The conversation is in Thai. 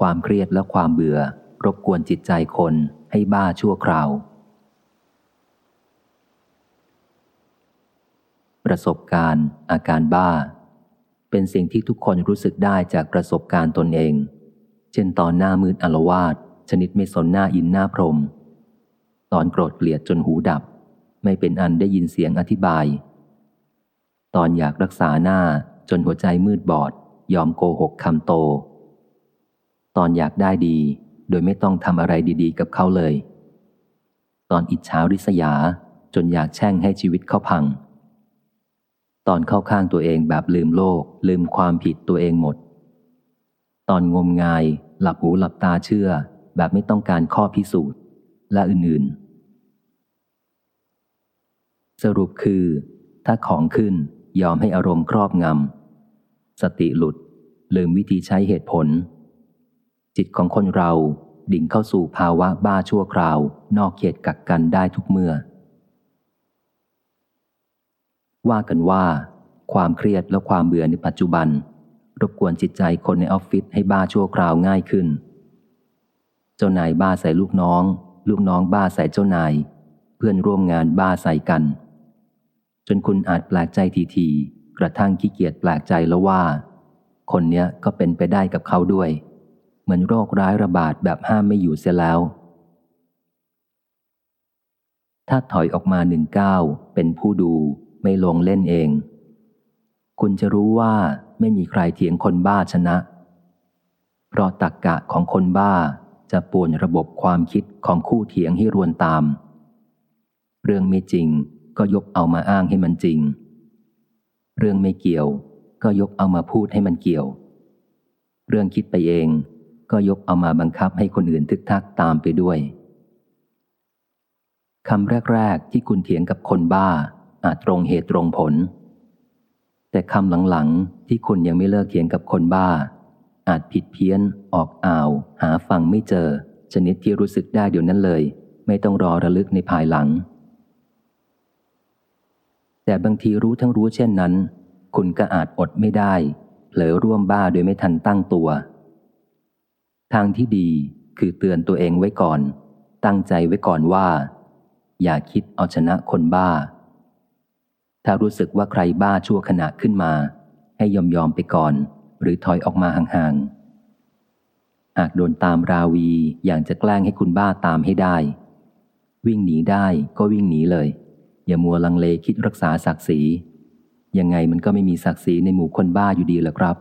ความเครียดและความเบื่อ รบกวนจิตใจคนให้บ้าชั่วคราว ประสบการณ์ อาการบ้า เป็นสิ่งที่ทุกคนรู้สึกได้จากประสบการณ์ตนเอง เช่นตอนหน้ามืดอลวาด ชนิดไม่สนหน้าอินหน้าพรม ตอนโกรธเกลียดจนหูดับ ไม่เป็นอันได้ยินเสียงอธิบาย ตอนอยากรักษาหน้าจนหัวใจมืดบอด ยอมโกหกคำโต ตอนอยากได้ดี โดยไม่ต้องทำอะไรดีๆ กับเขาเลย ตอนอิจฉาริษยาจนอยากแช่งให้ชีวิตเขาพัง ตอนเข้าข้างตัวเองแบบลืมโลก ลืมความผิดตัวเองหมด ตอนงมงาย หลับหูหลับตาเชื่อ แบบไม่ต้องการข้อพิสูจน์ และอื่นๆ สรุปคือ ถ้าของขึ้นยอมให้อารมณ์ครอบงำสติหลุด ลืมวิธีใช้เหตุผล จิตของคนเราดิ่งเข้าสู่ภาวะบ้าชั่วคราว นอกเขตกักกันได้ทุกเมื่อ ว่ากันว่า ความเครียดและความเบื่อในปัจจุบัน รบกวนจิตใจคนในออฟฟิศให้บ้าชั่วคราวง่ายขึ้น เจ้านายบ้าใส่ลูกน้อง ลูกน้องบ้าใส่เจ้านาย เพื่อนร่วมงานบ้าใส่กัน จนคุณอาจแปลกใจทีๆกระทั่งขี้เกียจแปลกใจแล้วว่า คนเนี้ยก็เป็นไปได้กับเขาด้วย เหมือนโรคร้ายระบาดแบบห้ามไม่อยู่เสียแล้ว ถ้าถอยออกมาหนึ่งก้าวเป็นผู้ดูไม่ลงเล่นเอง คุณจะรู้ว่าไม่มีใครเถียงคนบ้าชนะ เพราะตักกะของคนบ้าจะป่วนระบบความคิดของคู่เถียงให้รวนตาม เรื่องไม่จริงก็ยกเอามาอ้างให้มันจริง เรื่องไม่เกี่ยวก็ยกเอามาพูดให้มันเกี่ยว เรื่องคิดไปเอง ก็ยกเอามาบังคับให้คนอื่นทึกทักตามไปด้วยคำแรก ๆ ที่คุณเถียงกับคนบ้า อาจตรงเหตุตรงผล แต่คำหลัง ๆ ที่คุณยังไม่เลิกเถียงกับคนบ้า อาจผิดเพี้ยน ออกอ่าว หาฟังไม่เจอ ชนิดที่รู้สึกได้เดี๋ยวนั้นเลย ไม่ต้องรอระลึกในภายหลัง แต่บางทีรู้ทั้งรู้เช่นนั้น คุณก็อาจอดไม่ได้เผลอร่วมบ้าโดยไม่ทันตั้งตัว ทางที่ดีคือเตือนตัวเองไว้ก่อน ตั้งใจไว้ก่อนว่า อย่าคิดเอาชนะคนบ้า ถ้ารู้สึกว่าใครบ้าชั่วขณะขึ้นมา ให้ยอมยอมไปก่อน หรือถอยออกมาห่างๆ หากโดนตามราวีอย่างจะแกล้งให้คุณบ้าตามให้ได้ วิ่งหนีได้ก็วิ่งหนีเลย อย่ามัวลังเลคิดรักษาศักดิ์ศรียังไงมันก็ไม่มีศักดิ์ศรีในหมู่คนบ้าอยู่ดีหรอกครับ